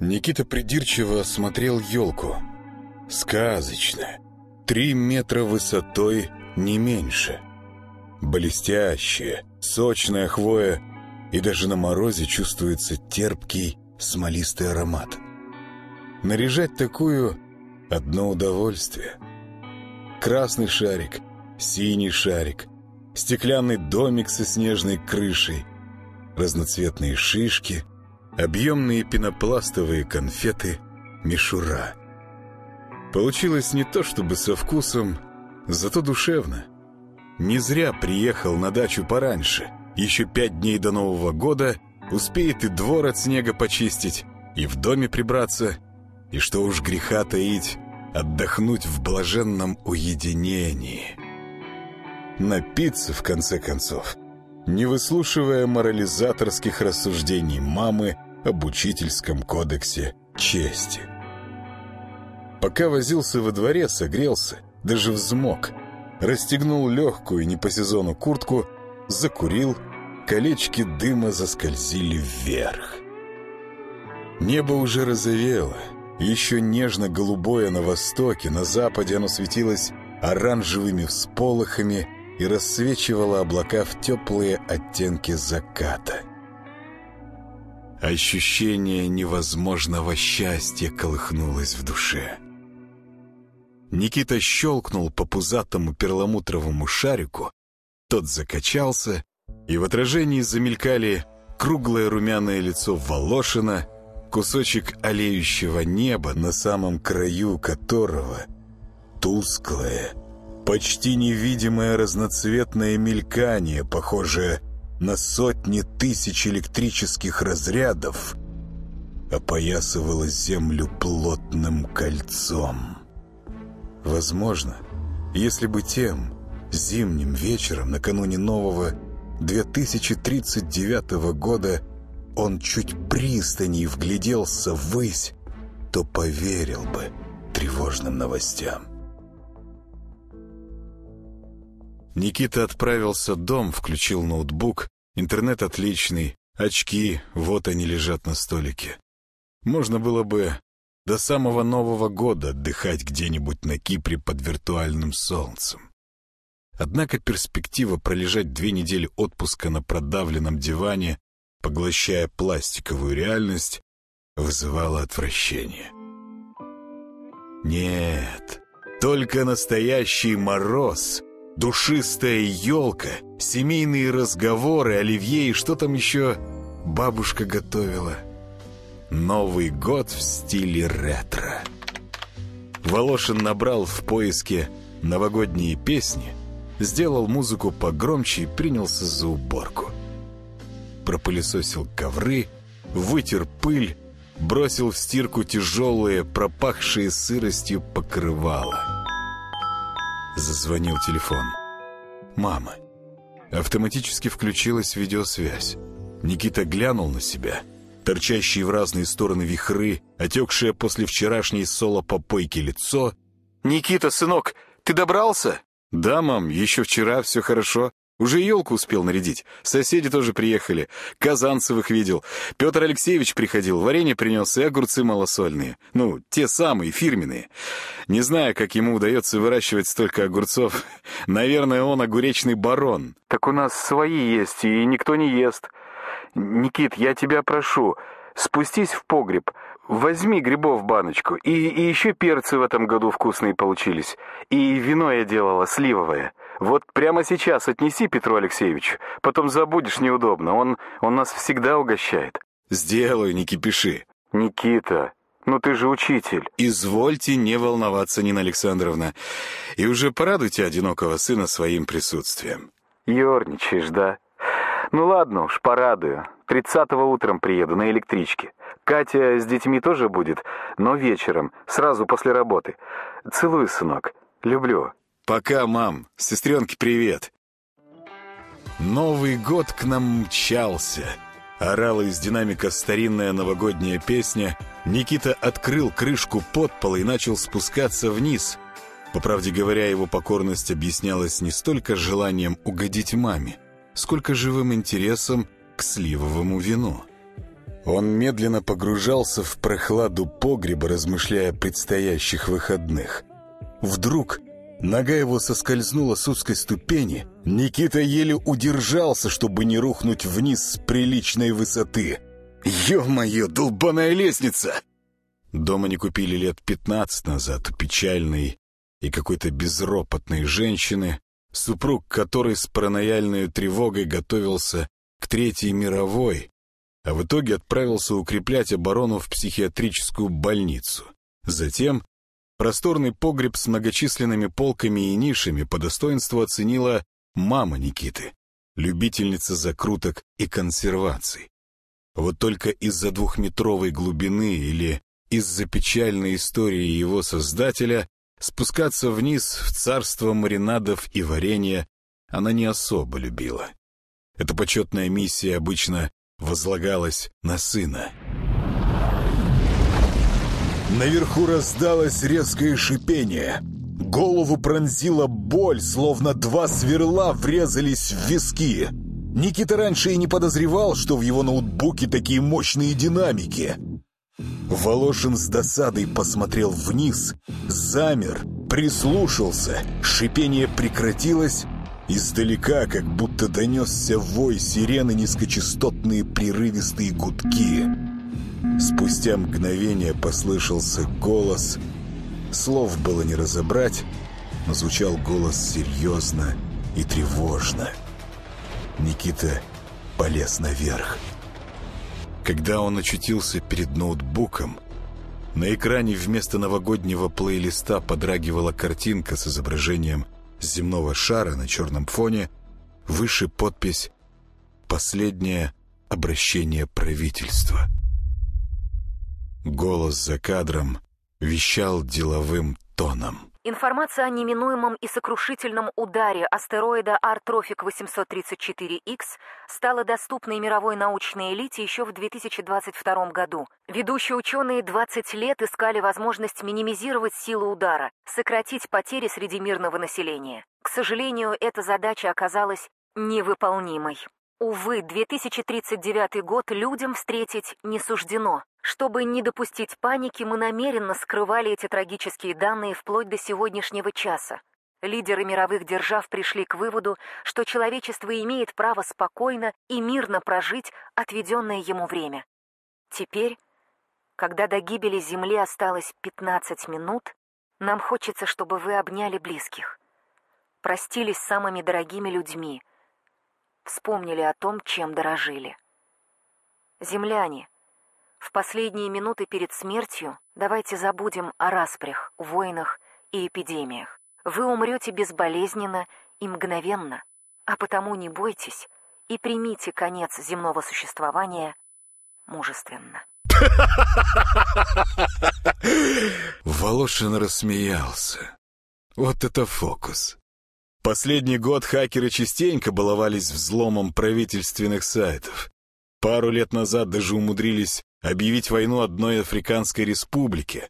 Никита придирчиво осмотрел елку. Сказочная. Три метра высотой, не меньше. Блестящая, сочная хвоя, и даже на морозе чувствуется терпкий, смолистый аромат. Наряжать такую — одно удовольствие. Красный шарик, синий шарик, стеклянный домик со снежной крышей, разноцветные шишки, объемные пенопластовые конфеты, мишура. Получилось не то чтобы со вкусом, зато душевно. Не зря приехал на дачу пораньше. Еще пять дней до Нового года успеет и двор от снега почистить, и в доме прибраться, и что уж греха таить, отдохнуть в блаженном уединении. Напиться, в конце концов, не выслушивая морализаторских рассуждений мамы об учительском кодексе чести. Пока возился во дворе, согрелся, даже взмок, расстегнул легкую не по сезону куртку, закурил, колечки дыма заскользили вверх. Небо уже розовело, еще нежно-голубое на востоке, на западе оно светилось оранжевыми всполохами и рассвечивало облака в теплые оттенки заката. Ощущение невозможного счастья колыхнулось в душе. Никита щелкнул по пузатому перламутровому шарику, тот закачался, и в отражении замелькали круглое румяное лицо Волошина, кусочек олеющего неба, на самом краю которого тусклое, почти невидимое разноцветное мелькание, похожее на сотни тысяч электрических разрядов, опоясывало землю плотным кольцом. Возможно, если бы тем зимним вечером накануне нового 2039 года он чуть пристани вгляделся ввысь, то поверил бы тревожным новостям. Никита отправился в дом, включил ноутбук, интернет отличный, очки, вот они лежат на столике. Можно было бы до самого Нового года отдыхать где-нибудь на Кипре под виртуальным солнцем. Однако перспектива пролежать две недели отпуска на продавленном диване, поглощая пластиковую реальность, вызывала отвращение. Нет, только настоящий мороз, душистая елка, семейные разговоры, оливье и что там еще бабушка готовила — Новый год в стиле ретро. Волошин набрал в поиске новогодние песни, сделал музыку погромче и принялся за уборку. Пропылесосил ковры, вытер пыль, бросил в стирку тяжелые, пропахшие сыростью покрывала. Зазвонил телефон. «Мама». Автоматически включилась видеосвязь. Никита глянул на себя — торчащие в разные стороны вихры, отекшее после вчерашней соло-попойки лицо. «Никита, сынок, ты добрался?» «Да, мам, еще вчера, все хорошо. Уже елку успел нарядить. Соседи тоже приехали. Казанцевых видел. Петр Алексеевич приходил, варенье принес и огурцы малосольные. Ну, те самые, фирменные. Не знаю, как ему удается выращивать столько огурцов. Наверное, он огуречный барон». «Так у нас свои есть, и никто не ест. «Никит, я тебя прошу, спустись в погреб, возьми грибов баночку, и, и еще перцы в этом году вкусные получились, и вино я делала, сливовое. Вот прямо сейчас отнеси Петру Алексеевичу, потом забудешь неудобно, он, он нас всегда угощает». «Сделаю, не кипиши». «Никита, ну ты же учитель». «Извольте не волноваться, Нина Александровна, и уже порадуйте одинокого сына своим присутствием». «Ерничаешь, да?» Ну ладно уж, порадую. Тридцатого утром приеду на электричке. Катя с детьми тоже будет, но вечером, сразу после работы. Целую, сынок. Люблю. Пока, мам. Сестренке привет. Новый год к нам мчался. Орала из динамика старинная новогодняя песня. Никита открыл крышку подпола и начал спускаться вниз. По правде говоря, его покорность объяснялась не столько желанием угодить маме, сколько живым интересом к сливовому вину. Он медленно погружался в прохладу погреба, размышляя о предстоящих выходных. Вдруг нога его соскользнула с узкой ступени. Никита еле удержался, чтобы не рухнуть вниз с приличной высоты. «Ё-моё, долбаная лестница!» Дома не купили лет пятнадцать назад у печальной и какой-то безропотной женщины, супруг которой с паранояльной тревогой готовился к Третьей мировой, а в итоге отправился укреплять оборону в психиатрическую больницу. Затем просторный погреб с многочисленными полками и нишами по достоинству оценила мама Никиты, любительница закруток и консерваций. Вот только из-за двухметровой глубины или из-за печальной истории его создателя спускаться вниз в царство маринадов и варенья она не особо любила. Эта почетная миссия обычно возлагалась на сына. Наверху раздалось резкое шипение. Голову пронзила боль, словно два сверла врезались в виски. Никита раньше и не подозревал, что в его ноутбуке такие мощные динамики. Волошин с досадой посмотрел вниз, замер, прислушался. Шипение прекратилось, Издалека, как будто донесся вой сирены низкочастотные прерывистые гудки. Спустя мгновение послышался голос. Слов было не разобрать, но звучал голос серьезно и тревожно. Никита полез наверх. Когда он очутился перед ноутбуком, на экране вместо новогоднего плейлиста подрагивала картинка с изображением земного шара на черном фоне, выше подпись «Последнее обращение правительства». Голос за кадром вещал деловым тоном. Информация о неминуемом и сокрушительном ударе астероида Артрофик 834X стала доступной мировой научной элите еще в 2022 году. Ведущие ученые 20 лет искали возможность минимизировать силу удара, сократить потери среди мирного населения. К сожалению, эта задача оказалась невыполнимой. Увы, 2039 год людям встретить не суждено. Чтобы не допустить паники, мы намеренно скрывали эти трагические данные вплоть до сегодняшнего часа. Лидеры мировых держав пришли к выводу, что человечество имеет право спокойно и мирно прожить отведенное ему время. Теперь, когда до гибели Земли осталось 15 минут, нам хочется, чтобы вы обняли близких, простились с самыми дорогими людьми, вспомнили о том, чем дорожили. Земляне — в последние минуты перед смертью давайте забудем о распрях, войнах и эпидемиях. Вы умрете безболезненно и мгновенно, а потому не бойтесь и примите конец земного существования мужественно. Волошин рассмеялся. Вот это фокус. Последний год хакеры частенько баловались взломом правительственных сайтов. Пару лет назад даже умудрились объявить войну одной африканской республике.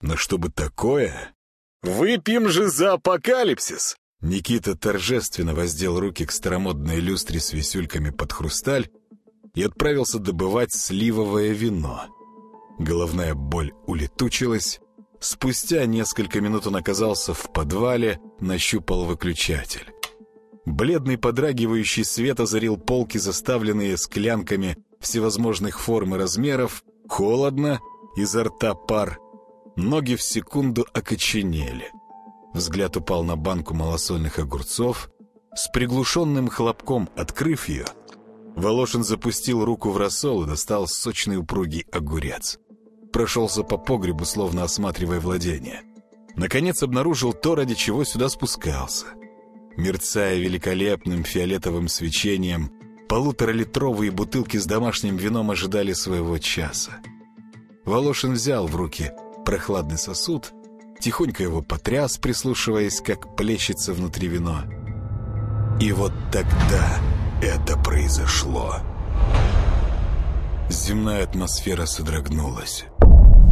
Но чтобы такое... «Выпьем же за апокалипсис!» Никита торжественно воздел руки к старомодной люстре с висюльками под хрусталь и отправился добывать сливовое вино. Головная боль улетучилась. Спустя несколько минут он оказался в подвале, нащупал выключатель. Бледный подрагивающий свет озарил полки, заставленные склянками всевозможных форм и размеров, холодно, изо рта пар. Ноги в секунду окоченели. Взгляд упал на банку малосольных огурцов. С приглушенным хлопком, открыв ее, Волошин запустил руку в рассол и достал сочный упругий огурец. Прошелся по погребу, словно осматривая владение. Наконец обнаружил то, ради чего сюда спускался. Мерцая великолепным фиолетовым свечением, Полуторалитровые бутылки с домашним вином ожидали своего часа. Волошин взял в руки прохладный сосуд, тихонько его потряс, прислушиваясь, как плещется внутри вино. И вот тогда это произошло. Земная атмосфера содрогнулась.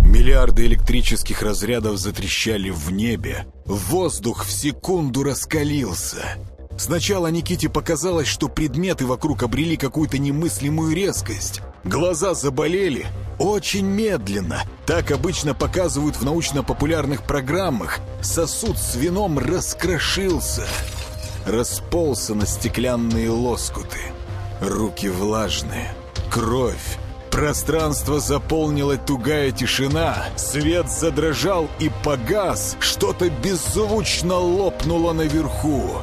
Миллиарды электрических разрядов затрещали в небе. Воздух в секунду раскалился. Сначала Никите показалось, что предметы вокруг обрели какую-то немыслимую резкость. Глаза заболели очень медленно. Так обычно показывают в научно-популярных программах. Сосуд с вином раскрошился. Расползся на стеклянные лоскуты. Руки влажные. Кровь. Пространство заполнила тугая тишина. Свет задрожал и погас. Что-то беззвучно лопнуло наверху.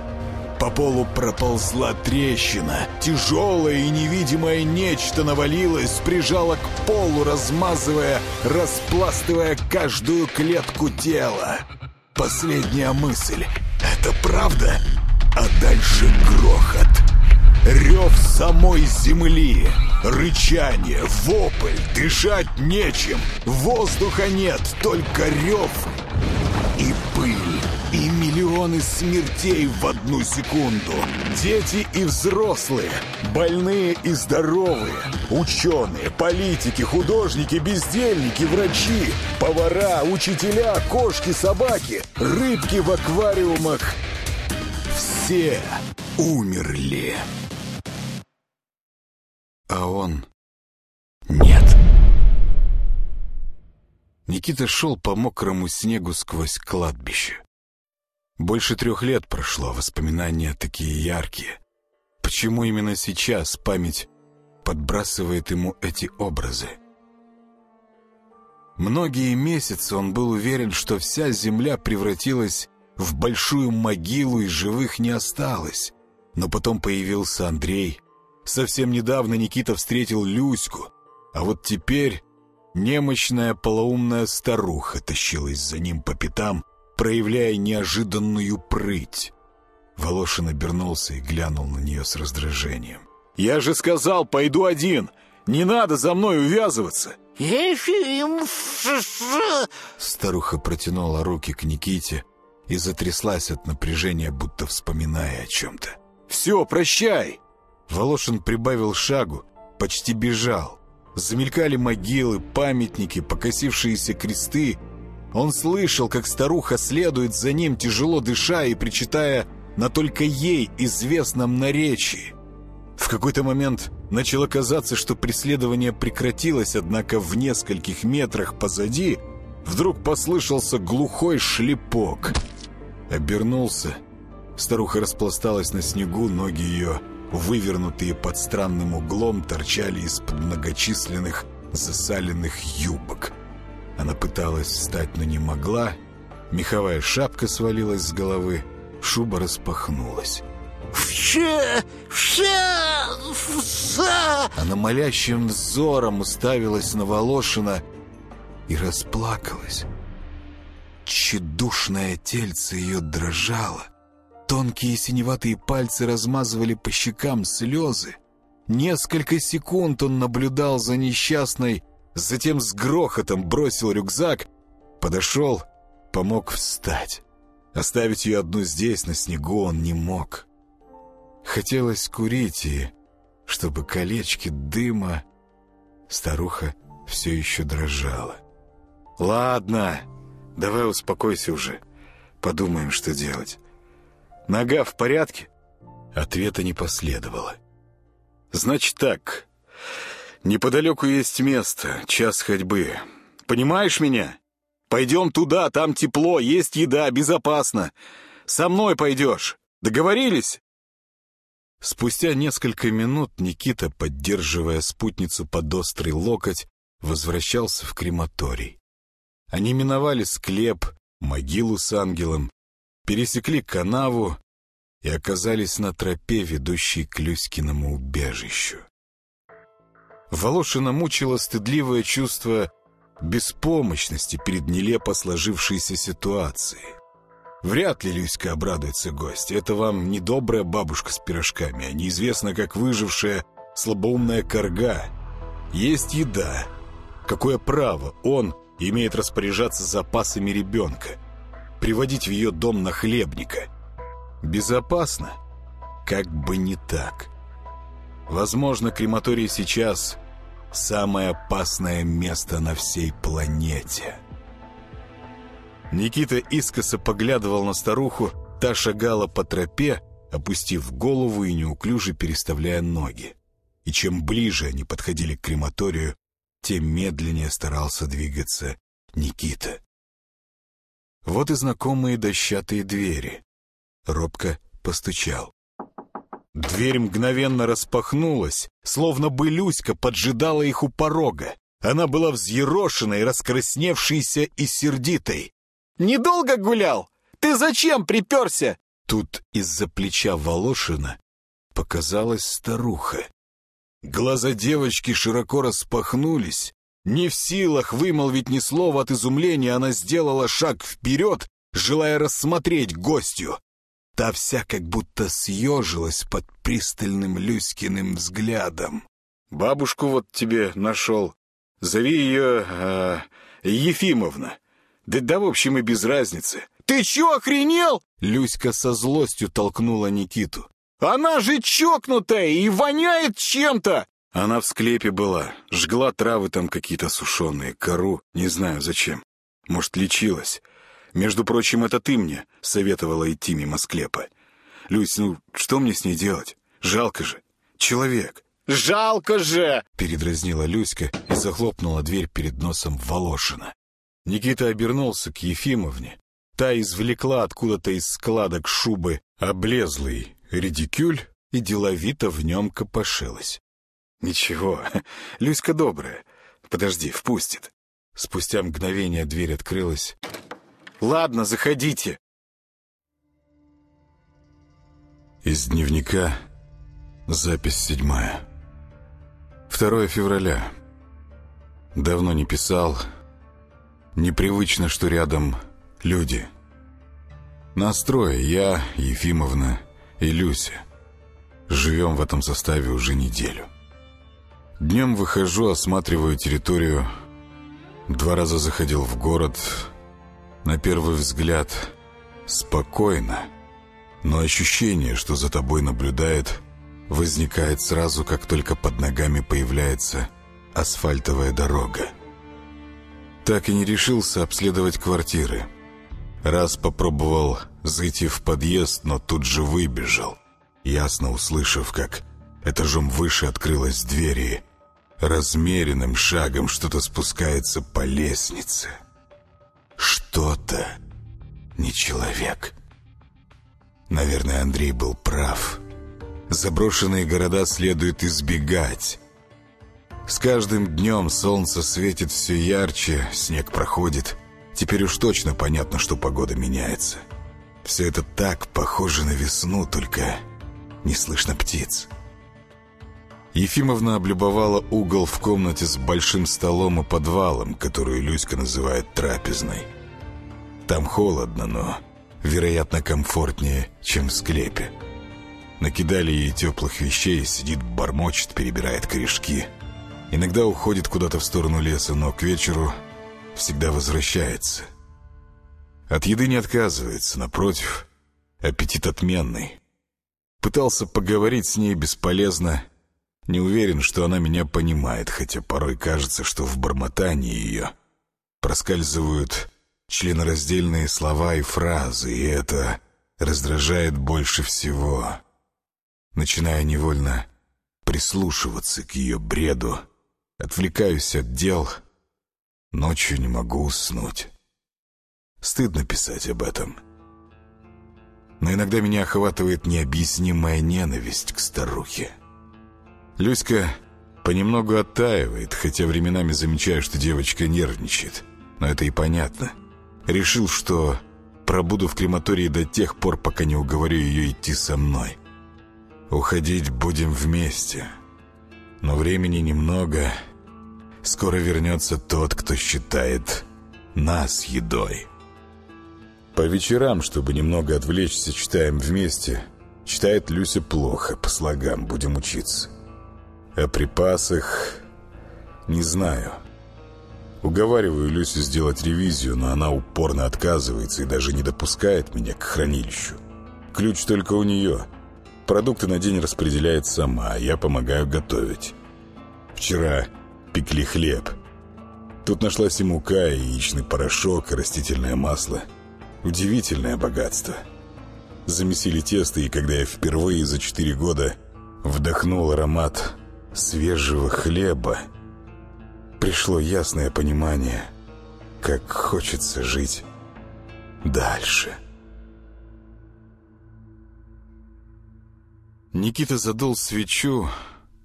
По полу проползла трещина. Тяжелое и невидимое нечто навалилось, прижало к полу, размазывая, распластывая каждую клетку тела. Последняя мысль. Это правда? А дальше грохот. Рев самой земли. Рычание, вопль, дышать нечем. Воздуха нет, только рев миллионы смертей в одну секунду. Дети и взрослые, больные и здоровые, ученые, политики, художники, бездельники, врачи, повара, учителя, кошки, собаки, рыбки в аквариумах. Все умерли. А он... Нет. Никита шел по мокрому снегу сквозь кладбище. Больше трех лет прошло, воспоминания такие яркие. Почему именно сейчас память подбрасывает ему эти образы? Многие месяцы он был уверен, что вся земля превратилась в большую могилу и живых не осталось. Но потом появился Андрей. Совсем недавно Никита встретил Люську. А вот теперь немощная полоумная старуха тащилась за ним по пятам, проявляя неожиданную прыть. Волошин обернулся и глянул на нее с раздражением. «Я же сказал, пойду один! Не надо за мной увязываться!» Старуха протянула руки к Никите и затряслась от напряжения, будто вспоминая о чем-то. «Все, прощай!» Волошин прибавил шагу, почти бежал. Замелькали могилы, памятники, покосившиеся кресты, он слышал, как старуха следует за ним, тяжело дыша и причитая на только ей известном наречии. В какой-то момент начало казаться, что преследование прекратилось, однако в нескольких метрах позади вдруг послышался глухой шлепок. Обернулся. Старуха распласталась на снегу, ноги ее, вывернутые под странным углом, торчали из-под многочисленных засаленных юбок. Она пыталась встать, но не могла. Меховая шапка свалилась с головы, шуба распахнулась. «Вше! Вше! Вше!» Она молящим взором уставилась на Волошина и расплакалась. Тщедушное тельце ее дрожало. Тонкие синеватые пальцы размазывали по щекам слезы. Несколько секунд он наблюдал за несчастной, Затем с грохотом бросил рюкзак, подошел, помог встать. Оставить ее одну здесь, на снегу, он не мог. Хотелось курить и, чтобы колечки дыма... Старуха все еще дрожала. «Ладно, давай успокойся уже. Подумаем, что делать. Нога в порядке?» Ответа не последовало. «Значит так, Неподалеку есть место, час ходьбы. Понимаешь меня? Пойдем туда, там тепло, есть еда, безопасно. Со мной пойдешь. Договорились?» Спустя несколько минут Никита, поддерживая спутницу под острый локоть, возвращался в крематорий. Они миновали склеп, могилу с ангелом, пересекли канаву и оказались на тропе, ведущей к Люськиному убежищу. Волошина мучило стыдливое чувство беспомощности перед нелепо сложившейся ситуацией. Вряд ли Люська обрадуется гости. Это вам не добрая бабушка с пирожками, а неизвестно как выжившая слабоумная корга. Есть еда. Какое право он имеет распоряжаться запасами ребенка? Приводить в ее дом на хлебника? Безопасно? Как бы не так. Возможно, крематорий сейчас самое опасное место на всей планете. Никита искоса поглядывал на старуху, та шагала по тропе, опустив голову и неуклюже переставляя ноги. и чем ближе они подходили к крематорию, тем медленнее старался двигаться Никита. Вот и знакомые дощатые двери. Робко постучал. Дверь мгновенно распахнулась, словно бы Люська поджидала их у порога. Она была взъерошенной, раскрасневшейся и сердитой. «Недолго гулял? Ты зачем приперся?» Тут из-за плеча Волошина показалась старуха. Глаза девочки широко распахнулись. Не в силах вымолвить ни слова от изумления, она сделала шаг вперед, желая рассмотреть гостью. Та вся как будто съежилась под пристальным Люськиным взглядом. «Бабушку вот тебе нашел. Зови ее э, Ефимовна. Да, да, в общем, и без разницы». «Ты чё, охренел?» Люська со злостью толкнула Никиту. «Она же чокнутая и воняет чем-то!» Она в склепе была, жгла травы там какие-то сушеные, кору, не знаю зачем. Может, лечилась. Между прочим, это ты мне советовала идти мимо склепа. Люсь, ну что мне с ней делать? Жалко же. Человек. «Жалко же!» — передразнила Люська и захлопнула дверь перед носом Волошина. Никита обернулся к Ефимовне. Та извлекла откуда-то из складок шубы облезлый редикюль и деловито в нем копошилась. «Ничего, Люська добрая. Подожди, впустит». Спустя мгновение дверь открылась. «Ладно, заходите». Из дневника запись седьмая. 2 февраля. Давно не писал. Непривычно, что рядом люди. Настрой я, Ефимовна и Люся. Живем в этом составе уже неделю. Днем выхожу, осматриваю территорию. Два раза заходил в город. На первый взгляд спокойно, но ощущение, что за тобой наблюдает, возникает сразу, как только под ногами появляется асфальтовая дорога. Так и не решился обследовать квартиры. Раз попробовал зайти в подъезд, но тут же выбежал, ясно услышав, как этажом выше открылась дверь и размеренным шагом что-то спускается по лестнице. Что-то, не человек. Наверное, Андрей был прав. Заброшенные города следует избегать. С каждым днем солнце светит все ярче, снег проходит. Теперь уж точно понятно, что погода меняется. Все это так похоже на весну, только не слышно птиц. Ефимовна облюбовала угол в комнате с большим столом и подвалом, которую Люська называет трапезной. Там холодно, но, вероятно, комфортнее, чем в склепе. Накидали ей теплых вещей, сидит, бормочет, перебирает корешки. Иногда уходит куда-то в сторону леса, но к вечеру всегда возвращается. От еды не отказывается, напротив, аппетит отменный. Пытался поговорить с ней бесполезно, не уверен, что она меня понимает, хотя порой кажется, что в бормотании ее проскальзывают членораздельные слова и фразы, и это раздражает больше всего. Начиная невольно прислушиваться к ее бреду, отвлекаюсь от дел, ночью не могу уснуть. Стыдно писать об этом. Но иногда меня охватывает необъяснимая ненависть к старухе. Люська понемногу оттаивает, хотя временами замечаю, что девочка нервничает. Но это и понятно. Решил, что пробуду в крематории до тех пор, пока не уговорю ее идти со мной. Уходить будем вместе. Но времени немного. Скоро вернется тот, кто считает нас едой. По вечерам, чтобы немного отвлечься, читаем вместе. Читает Люся плохо, по слогам будем учиться. О припасах не знаю. Уговариваю Люсю сделать ревизию, но она упорно отказывается и даже не допускает меня к хранилищу. Ключ только у нее. Продукты на день распределяет сама, а я помогаю готовить. Вчера пекли хлеб. Тут нашлась и мука, и яичный порошок, и растительное масло. Удивительное богатство. Замесили тесто, и когда я впервые за четыре года вдохнул аромат свежего хлеба пришло ясное понимание, как хочется жить дальше. Никита задул свечу.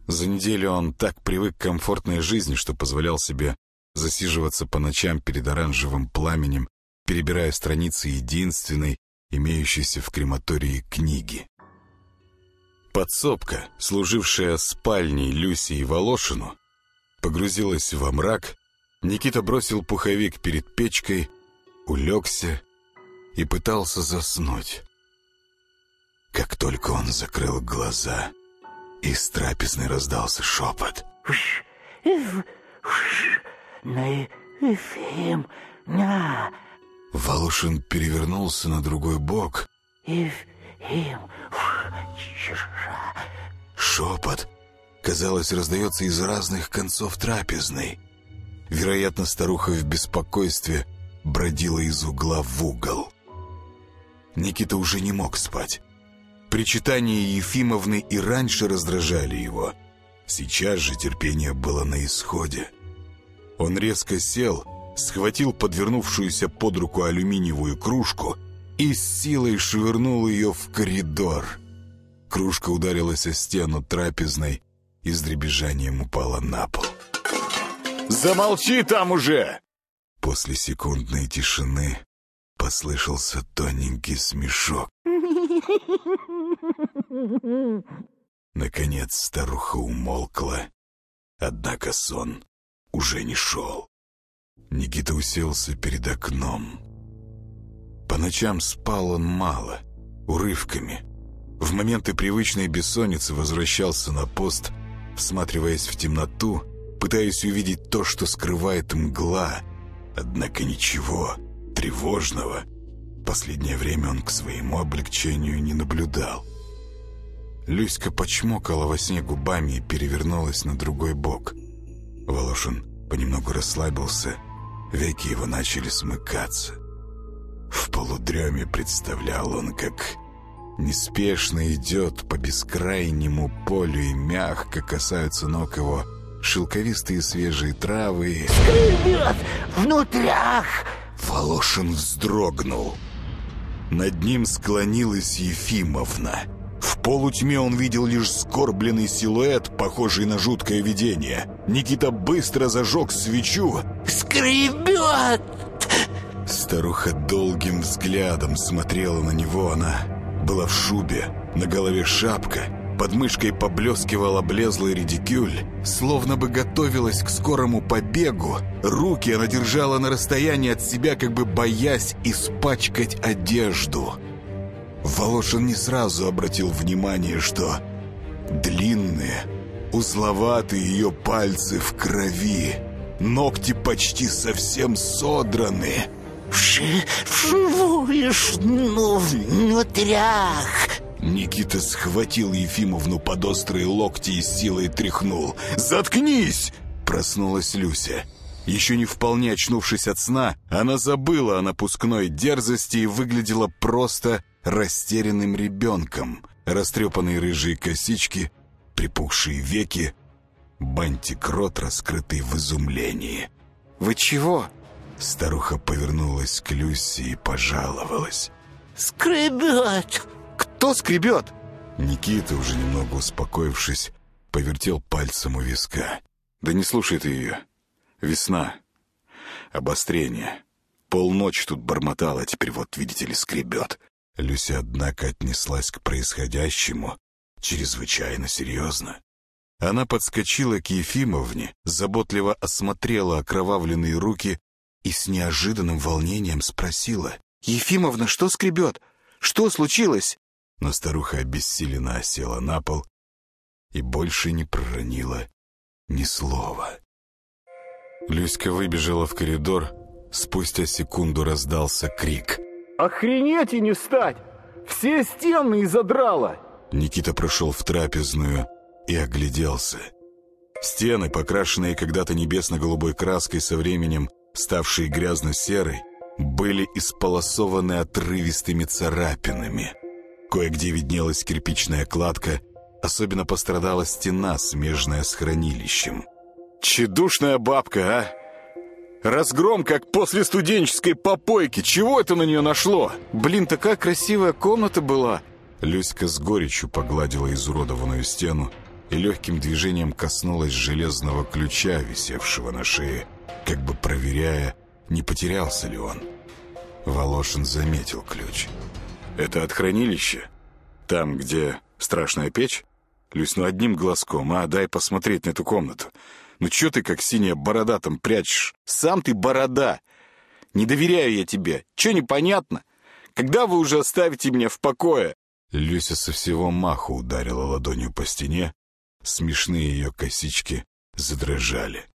За неделю он так привык к комфортной жизни, что позволял себе засиживаться по ночам перед оранжевым пламенем, перебирая страницы единственной, имеющейся в крематории книги. Подсобка, служившая спальней Люси и Волошину, погрузилась во мрак, Никита бросил пуховик перед печкой, улегся и пытался заснуть. Как только он закрыл глаза, из трапезной раздался шепот. Волошин перевернулся на другой бок. Шепот, казалось, раздается из разных концов трапезной. Вероятно, старуха в беспокойстве бродила из угла в угол. Никита уже не мог спать. Причитания Ефимовны и раньше раздражали его. Сейчас же терпение было на исходе. Он резко сел, схватил подвернувшуюся под руку алюминиевую кружку и с силой швырнул ее в коридор. Кружка ударилась о стену трапезной и с дребезжанием упала на пол. «Замолчи там уже!» После секундной тишины послышался тоненький смешок. Наконец старуха умолкла, однако сон уже не шел. Никита уселся перед окном. По ночам спал он мало, урывками. В моменты привычной бессонницы возвращался на пост, всматриваясь в темноту, пытаясь увидеть то, что скрывает мгла. Однако ничего тревожного последнее время он к своему облегчению не наблюдал. Люська почмокала во сне губами и перевернулась на другой бок. Волошин понемногу расслабился, веки его начали смыкаться. В полудреме представлял он, как неспешно идет по бескрайнему полю и мягко касаются ног его шелковистые свежие травы. «Скребет внутрях!» Волошин вздрогнул. Над ним склонилась Ефимовна. В полутьме он видел лишь скорбленный силуэт, похожий на жуткое видение. Никита быстро зажег свечу. «Скребет!» Старуха долгим взглядом смотрела на него. Она была в шубе, на голове шапка, под мышкой поблескивал облезлый редикюль. Словно бы готовилась к скорому побегу. Руки она держала на расстоянии от себя, как бы боясь испачкать одежду. Волошин не сразу обратил внимание, что длинные, узловатые ее пальцы в крови, ногти почти совсем содраны. «Вшивуешь, ну, внутрях!» Никита схватил Ефимовну под острые локти и силой тряхнул. «Заткнись!» — проснулась Люся. Еще не вполне очнувшись от сна, она забыла о напускной дерзости и выглядела просто растерянным ребенком. Растрепанные рыжие косички, припухшие веки, бантик рот, раскрытый в изумлении. «Вы чего?» Старуха повернулась к Люси и пожаловалась. «Скребет!» «Кто скребет?» Никита, уже немного успокоившись, повертел пальцем у виска. «Да не слушай ты ее. Весна. Обострение. Полночи тут бормотала, а теперь вот, видите ли, скребет». Люся, однако, отнеслась к происходящему чрезвычайно серьезно. Она подскочила к Ефимовне, заботливо осмотрела окровавленные руки и с неожиданным волнением спросила. «Ефимовна, что скребет? Что случилось?» Но старуха обессиленно осела на пол и больше не проронила ни слова. Люська выбежала в коридор, спустя секунду раздался крик. «Охренеть и не встать! Все стены изодрало!» Никита прошел в трапезную и огляделся. Стены, покрашенные когда-то небесно-голубой краской со временем, ставшие грязно-серой, были исполосованы отрывистыми царапинами. Кое-где виднелась кирпичная кладка, Особенно пострадала стена, смежная с хранилищем. Чедушная бабка, а? Разгром, как после студенческой попойки. Чего это на нее нашло? Блин, такая красивая комната была. Люська с горечью погладила изуродованную стену и легким движением коснулась железного ключа, висевшего на шее, как бы проверяя, не потерялся ли он. Волошин заметил ключ. «Это от хранилища? Там, где страшная печь? Люсь, ну одним глазком, а дай посмотреть на эту комнату. Ну чё ты как синяя борода там прячешь? Сам ты борода. Не доверяю я тебе. Чё непонятно? Когда вы уже оставите меня в покое?» Люся со всего маху ударила ладонью по стене. Смешные ее косички задрожали.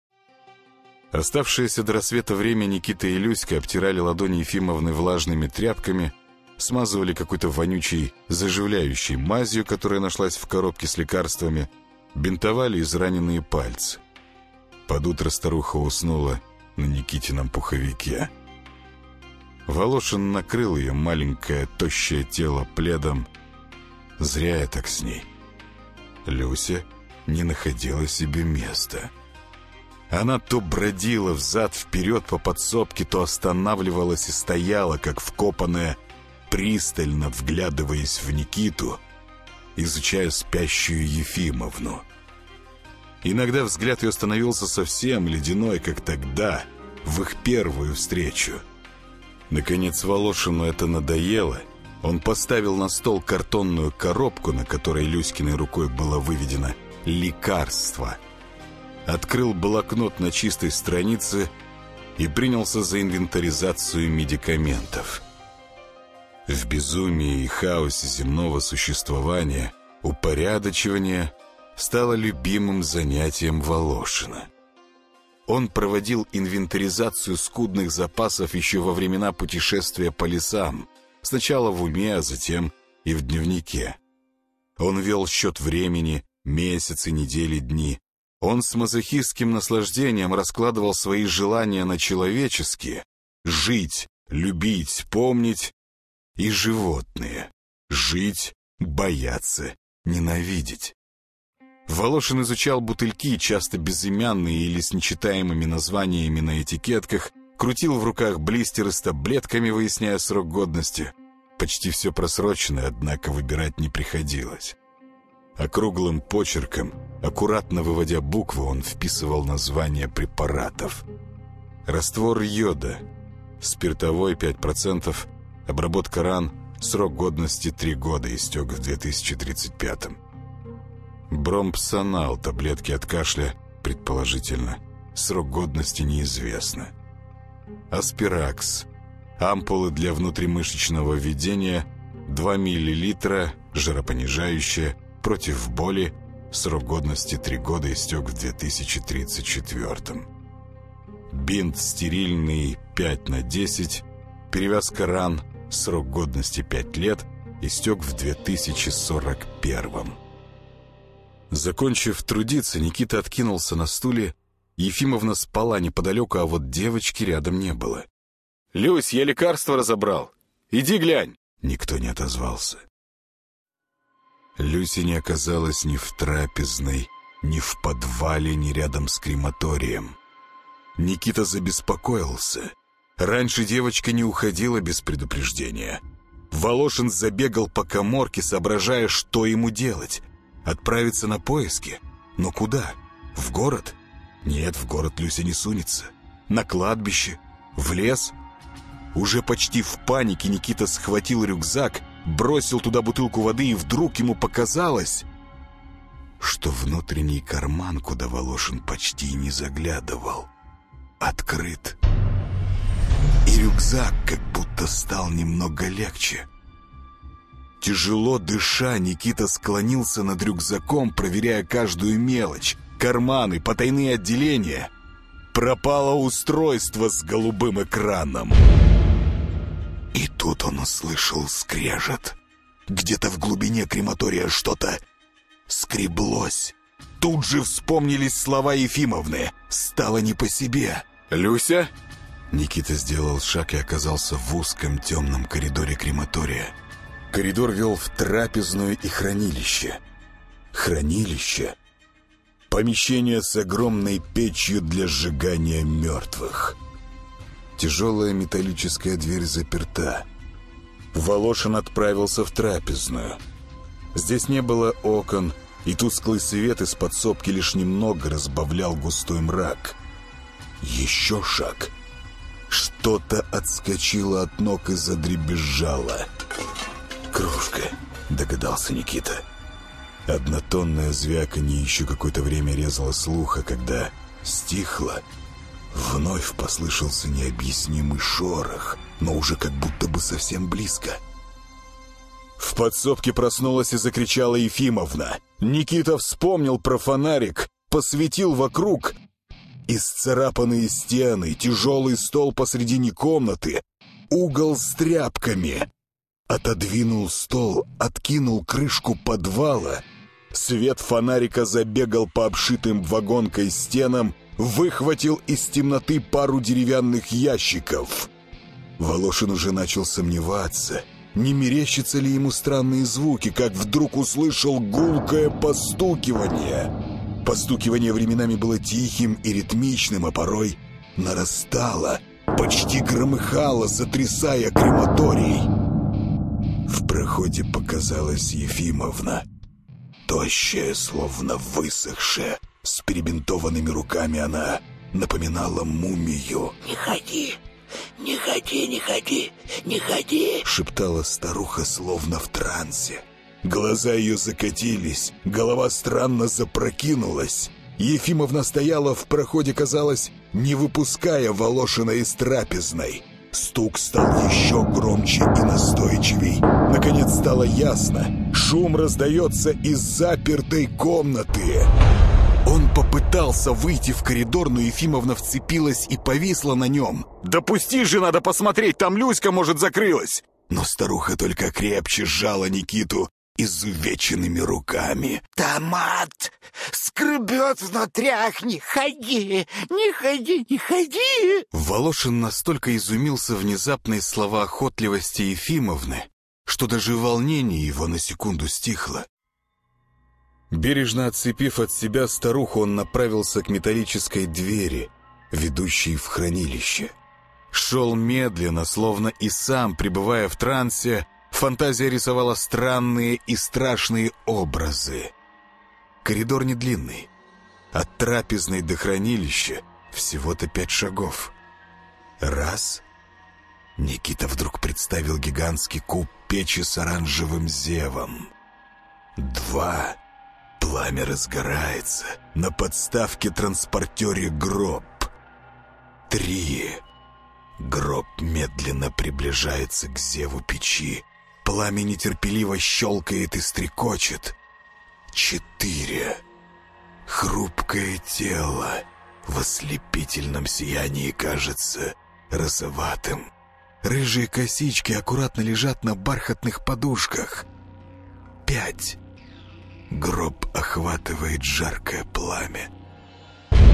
Оставшееся до рассвета время Никита и Люська обтирали ладони Ефимовны влажными тряпками, смазывали какой-то вонючей, заживляющей мазью, которая нашлась в коробке с лекарствами, бинтовали израненные пальцы. Под утро старуха уснула на Никитином пуховике. Волошин накрыл ее маленькое, тощее тело пледом. Зря я так с ней. Люся не находила себе места. Она то бродила взад-вперед по подсобке, то останавливалась и стояла, как вкопанная, пристально вглядываясь в Никиту, изучая спящую Ефимовну. Иногда взгляд ее становился совсем ледяной, как тогда, в их первую встречу. Наконец Волошину это надоело. Он поставил на стол картонную коробку, на которой Люськиной рукой было выведено «Лекарство». Открыл блокнот на чистой странице и принялся за инвентаризацию медикаментов. В безумии и хаосе земного существования упорядочивание – стало любимым занятием Волошина. Он проводил инвентаризацию скудных запасов еще во времена путешествия по лесам, сначала в уме, а затем и в дневнике. Он вел счет времени, месяцы, недели, дни. Он с мазохистским наслаждением раскладывал свои желания на человеческие — жить, любить, помнить — и животные — жить, бояться, ненавидеть. Волошин изучал бутыльки, часто безымянные или с нечитаемыми названиями на этикетках, крутил в руках блистеры с таблетками, выясняя срок годности. Почти все просроченное, однако выбирать не приходилось. Округлым почерком, аккуратно выводя буквы, он вписывал названия препаратов. Раствор йода, спиртовой 5%, обработка ран, срок годности 3 года, истек в 2035 -м. Бромпсонал, таблетки от кашля, предположительно. Срок годности неизвестно. Аспиракс, ампулы для внутримышечного введения, 2 мл, жаропонижающее, против боли, срок годности 3 года, истек в 2034. Бинт стерильный 5 на 10, перевязка ран, срок годности 5 лет, истек в 2041. Закончив трудиться, Никита откинулся на стуле. Ефимовна спала неподалеку, а вот девочки рядом не было. «Люсь, я лекарство разобрал. Иди глянь!» Никто не отозвался. Люси не оказалась ни в трапезной, ни в подвале, ни рядом с крематорием. Никита забеспокоился. Раньше девочка не уходила без предупреждения. Волошин забегал по коморке, соображая, что ему делать — Отправиться на поиски? Но куда? В город? Нет, в город Люся не сунется. На кладбище? В лес? Уже почти в панике Никита схватил рюкзак, бросил туда бутылку воды, и вдруг ему показалось, что внутренний карман, куда Волошин почти не заглядывал, открыт. И рюкзак как будто стал немного легче. Тяжело дыша, Никита склонился над рюкзаком, проверяя каждую мелочь. Карманы, потайные отделения. Пропало устройство с голубым экраном. И тут он услышал скрежет. Где-то в глубине крематория что-то скреблось. Тут же вспомнились слова Ефимовны. Стало не по себе. «Люся?» Никита сделал шаг и оказался в узком темном коридоре крематория. Коридор вел в трапезную и хранилище. Хранилище. Помещение с огромной печью для сжигания мертвых. Тяжелая металлическая дверь заперта. Волошин отправился в трапезную. Здесь не было окон, и тусклый свет из подсобки лишь немного разбавлял густой мрак. Еще шаг. Что-то отскочило от ног и задребезжало. «Кружка», — догадался Никита. Однотонное звяканье еще какое-то время резало слуха, когда стихло. Вновь послышался необъяснимый шорох, но уже как будто бы совсем близко. В подсобке проснулась и закричала Ефимовна. Никита вспомнил про фонарик, посветил вокруг. Исцарапанные стены, тяжелый стол посредине комнаты, угол с тряпками. Отодвинул стол, откинул крышку подвала. Свет фонарика забегал по обшитым вагонкой стенам, выхватил из темноты пару деревянных ящиков. Волошин уже начал сомневаться — не мерещатся ли ему странные звуки, как вдруг услышал гулкое постукивание. Постукивание временами было тихим и ритмичным, а порой нарастало, почти громыхало, сотрясая крематорий. В проходе показалась Ефимовна, тощая, словно высохшая, с перебинтованными руками она напоминала мумию. «Не ходи, «Не ходи, не ходи, не ходи!» Шептала старуха, словно в трансе. Глаза ее закатились, голова странно запрокинулась. Ефимовна стояла в проходе, казалось, не выпуская Волошина из трапезной. Стук стал еще громче и настойчивей. Наконец стало ясно. Шум раздается из запертой комнаты. Он попытался выйти в коридор, но Ефимовна вцепилась и повисла на нем. «Допусти же, надо посмотреть, там Люська, может, закрылась!» Но старуха только крепче сжала Никиту изувеченными руками. «Томат! Скребет внутрях! Не ходи! Не ходи, не ходи!» Волошин настолько изумился внезапной словоохотливости Ефимовны, что даже волнение его на секунду стихло. Бережно отцепив от себя старуху, он направился к металлической двери, ведущей в хранилище. Шел медленно, словно и сам, пребывая в трансе, фантазия рисовала странные и страшные образы. Коридор не длинный. От трапезной до хранилища всего-то пять шагов. Раз. Никита вдруг представил гигантский куб печи с оранжевым зевом. Два. Пламя разгорается. На подставке транспортере гроб. Три. Гроб медленно приближается к зеву печи. Пламя нетерпеливо щелкает и стрекочет. Четыре. Хрупкое тело в ослепительном сиянии кажется розоватым. Рыжие косички аккуратно лежат на бархатных подушках. Пять. Гроб охватывает жаркое пламя.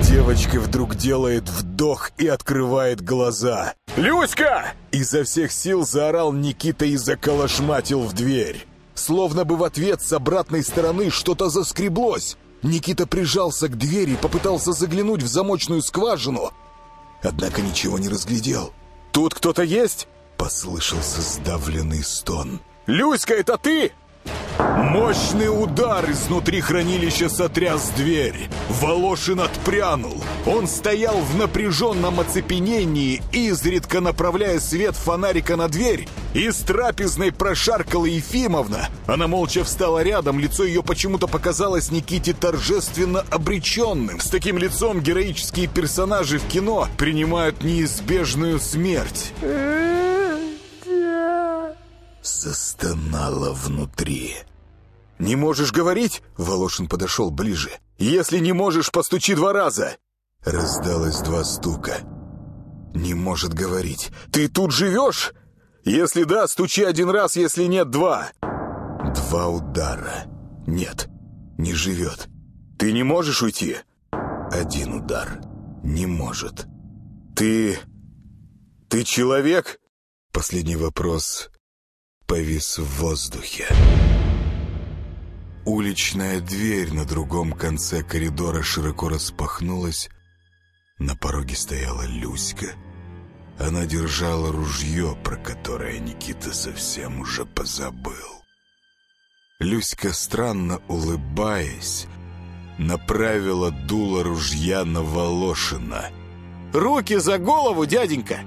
Девочка вдруг делает вдох и открывает глаза. «Люська!» Изо всех сил заорал Никита и заколошматил в дверь. Словно бы в ответ с обратной стороны что-то заскреблось. Никита прижался к двери, попытался заглянуть в замочную скважину. Однако ничего не разглядел. «Тут кто-то есть?» Послышался сдавленный стон. «Люська, это ты?» Мощный удар изнутри хранилища сотряс дверь. Волошин отпрянул. Он стоял в напряженном оцепенении, изредка направляя свет фонарика на дверь. Из трапезной прошаркала Ефимовна. Она молча встала рядом, лицо ее почему-то показалось Никите торжественно обреченным. С таким лицом героические персонажи в кино принимают неизбежную смерть застонало внутри. «Не можешь говорить?» — Волошин подошел ближе. «Если не можешь, постучи два раза!» Раздалось два стука. «Не может говорить. Ты тут живешь? Если да, стучи один раз, если нет, два!» Два удара. Нет, не живет. «Ты не можешь уйти?» Один удар. Не может. «Ты... ты человек?» Последний вопрос повис в воздухе. Уличная дверь на другом конце коридора широко распахнулась. На пороге стояла Люська. Она держала ружье, про которое Никита совсем уже позабыл. Люська, странно улыбаясь, направила дуло ружья на Волошина. «Руки за голову, дяденька!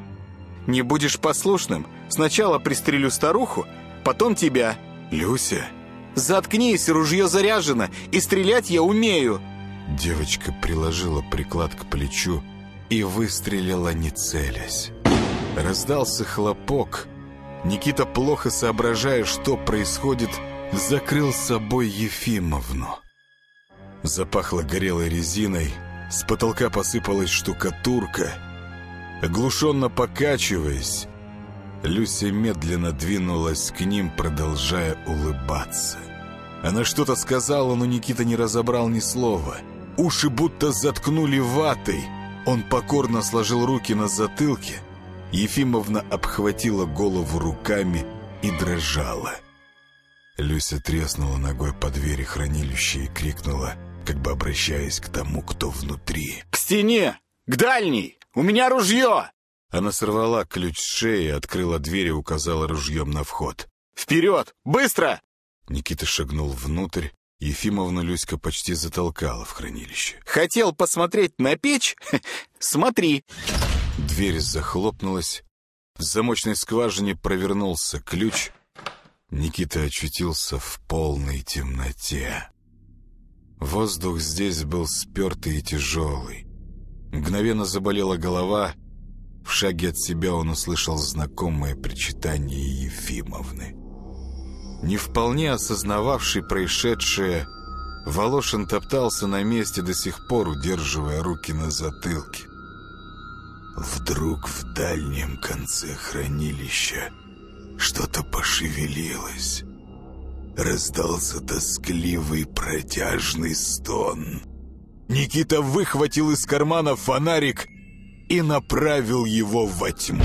Не будешь послушным, сначала пристрелю старуху, потом тебя». «Люся?» «Заткнись, ружье заряжено, и стрелять я умею!» Девочка приложила приклад к плечу и выстрелила, не целясь. Раздался хлопок. Никита, плохо соображая, что происходит, закрыл с собой Ефимовну. Запахло горелой резиной, с потолка посыпалась штукатурка. Оглушенно покачиваясь, Люся медленно двинулась к ним, продолжая улыбаться. Она что-то сказала, но Никита не разобрал ни слова. Уши будто заткнули ватой. Он покорно сложил руки на затылке. Ефимовна обхватила голову руками и дрожала. Люся треснула ногой по двери хранилища и крикнула, как бы обращаясь к тому, кто внутри. «К стене! К дальней! У меня ружье!» Она сорвала ключ с шеи, открыла дверь и указала ружьем на вход. «Вперед! Быстро!» Никита шагнул внутрь. Ефимовну Люська почти затолкала в хранилище. «Хотел посмотреть на печь? Смотри!» Дверь захлопнулась. В замочной скважине провернулся ключ. Никита очутился в полной темноте. Воздух здесь был спертый и тяжелый. Мгновенно заболела голова. В шаге от себя он услышал знакомое причитание Ефимовны. Не вполне осознававший происшедшее, Волошин топтался на месте до сих пор, удерживая руки на затылке. Вдруг в дальнем конце хранилища что-то пошевелилось. Раздался тоскливый протяжный стон. Никита выхватил из кармана фонарик и направил его во тьму.